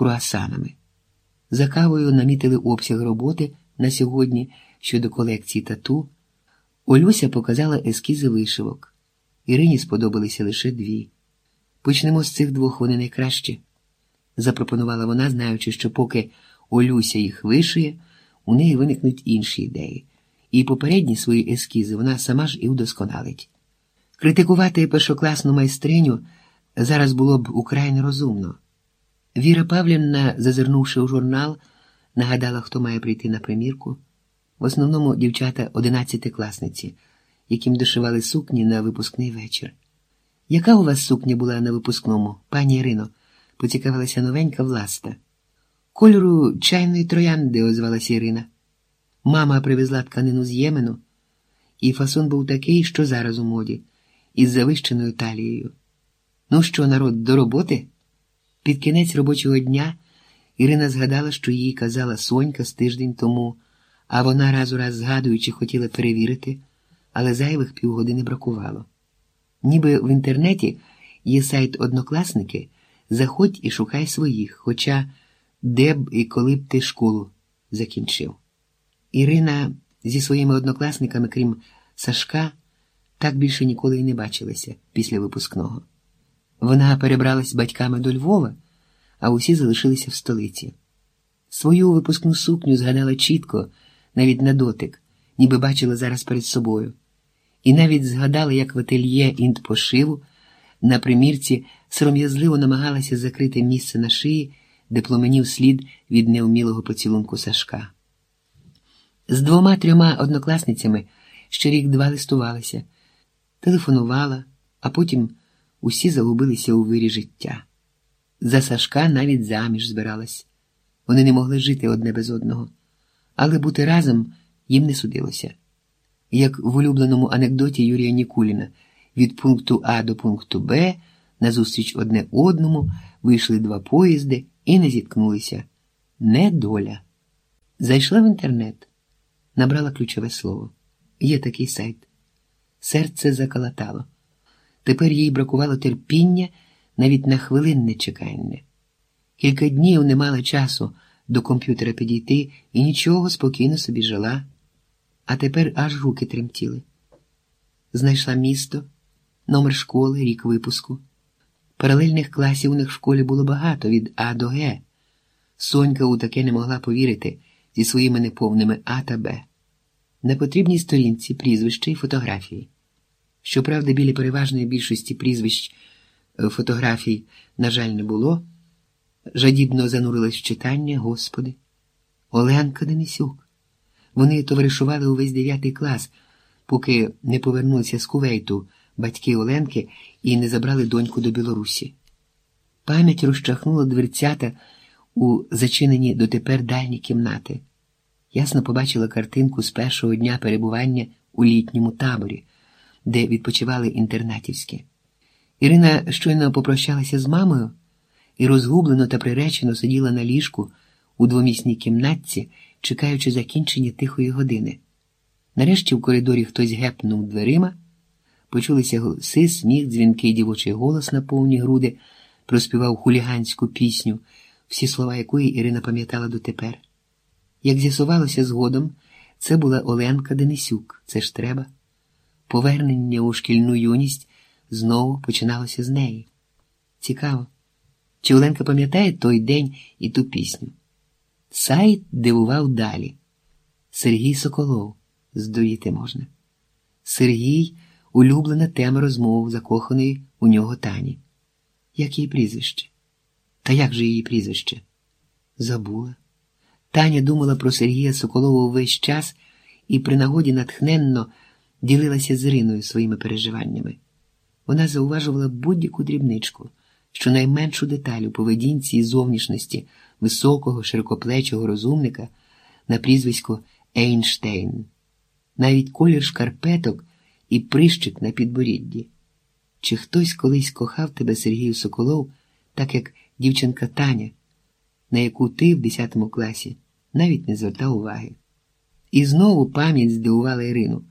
круасанами. За кавою намітили обсяг роботи на сьогодні щодо колекції тату. Олюся показала ескізи вишивок. Ірині сподобалися лише дві. Почнемо з цих двох вони найкращі, запропонувала вона, знаючи, що поки Олюся їх вишиє, у неї виникнуть інші ідеї, і попередні свої ескізи вона сама ж і удосконалить. Критикувати першокласну майстриню зараз було б украй нерозумно. Віра Павлівна, зазирнувши у журнал, нагадала, хто має прийти на примірку. В основному дівчата одинадцятикласниці, яким дошивали сукні на випускний вечір. Яка у вас сукня була на випускному, пані Ірино? поцікавилася новенька власта. Кольору чайної троянди, озвалася Ірина. Мама привезла тканину з Ємену, і фасон був такий, що зараз у моді, із завищеною талією. Ну що, народ, до роботи? Під кінець робочого дня Ірина згадала, що їй казала Сонька з тиждень тому, а вона раз у раз згадуючи, хотіла перевірити, але зайвих півгодини бракувало. Ніби в інтернеті є сайт однокласники, заходь і шукай своїх, хоча де б і коли б ти школу закінчив. Ірина зі своїми однокласниками, крім Сашка, так більше ніколи й не бачилася після випускного. Вона перебралась батьками до Львова, а усі залишилися в столиці. Свою випускну сукню згадала чітко, навіть на дотик, ніби бачила зараз перед собою, і навіть згадала, як в ательє інтпошиву на примірці сором'язливо намагалася закрити місце на шиї, де пломенів слід від неумілого поцілунку Сашка. З двома трьома однокласницями ще рік два листувалася, телефонувала, а потім усі загубилися у вирі життя. За Сашка навіть заміж збиралась. Вони не могли жити одне без одного, але бути разом їм не судилося. Як в улюбленому анекдоті Юрія Нікуліна від пункту А до пункту Б назустріч одне одному вийшли два поїзди і не зіткнулися. Не доля. Зайшла в інтернет, набрала ключове слово. Є такий сайт. Серце заколотало. Тепер їй бракувало терпіння навіть на хвилинне чекання. Кілька днів не мала часу до комп'ютера підійти і нічого спокійно собі жила, а тепер аж руки тремтіли. Знайшла місто, номер школи, рік випуску. Паралельних класів у них в школі було багато від А до Г. Сонька у таке не могла повірити зі своїми неповними А та Б. На потрібній сторінці прізвища і фотографії. Щоправда, біля переважної більшості прізвищ е, фотографій, на жаль, не було. Жадібно занурилась в читання, Господи. Оленка Денисюк. Вони товаришували увесь дев'ятий клас, поки не повернулися з Кувейту батьки Оленки і не забрали доньку до Білорусі. Пам'ять розчахнула дверцята у зачинені дотепер дальні кімнати. Ясно побачила картинку з першого дня перебування у літньому таборі де відпочивали інтернатівські. Ірина щойно попрощалася з мамою і розгублено та приречено сиділа на ліжку у двомісній кімнатці, чекаючи закінчення тихої години. Нарешті в коридорі хтось гепнув дверима, почулися голоси, сміх, дзвінкий дівочий голос на повні груди, проспівав хуліганську пісню, всі слова якої Ірина пам'ятала дотепер. Як з'ясувалося згодом, це була Оленка Денисюк, це ж треба. Повернення у шкільну юність знову починалося з неї. Цікаво, чи Оленка пам'ятає той день і ту пісню? Сайт дивував далі. Сергій Соколов, здоїти можна. Сергій улюблена тема розмов, закоханої у нього Тані. Як її прізвище? Та як же її прізвище? Забула. Таня думала про Сергія Соколова увесь час і при нагоді натхненно ділилася з Іриною своїми переживаннями. Вона зауважувала будь-яку дрібничку, що найменшу деталь у поведінці і зовнішності високого, широкоплечого розумника на прізвисько Ейнштейн, навіть колір шкарпеток і прищик на підборідді. Чи хтось колись кохав тебе Сергію Соколов, так як дівчинка Таня, на яку ти в 10 класі навіть не звертав уваги? І знову пам'ять здивувала Ірину.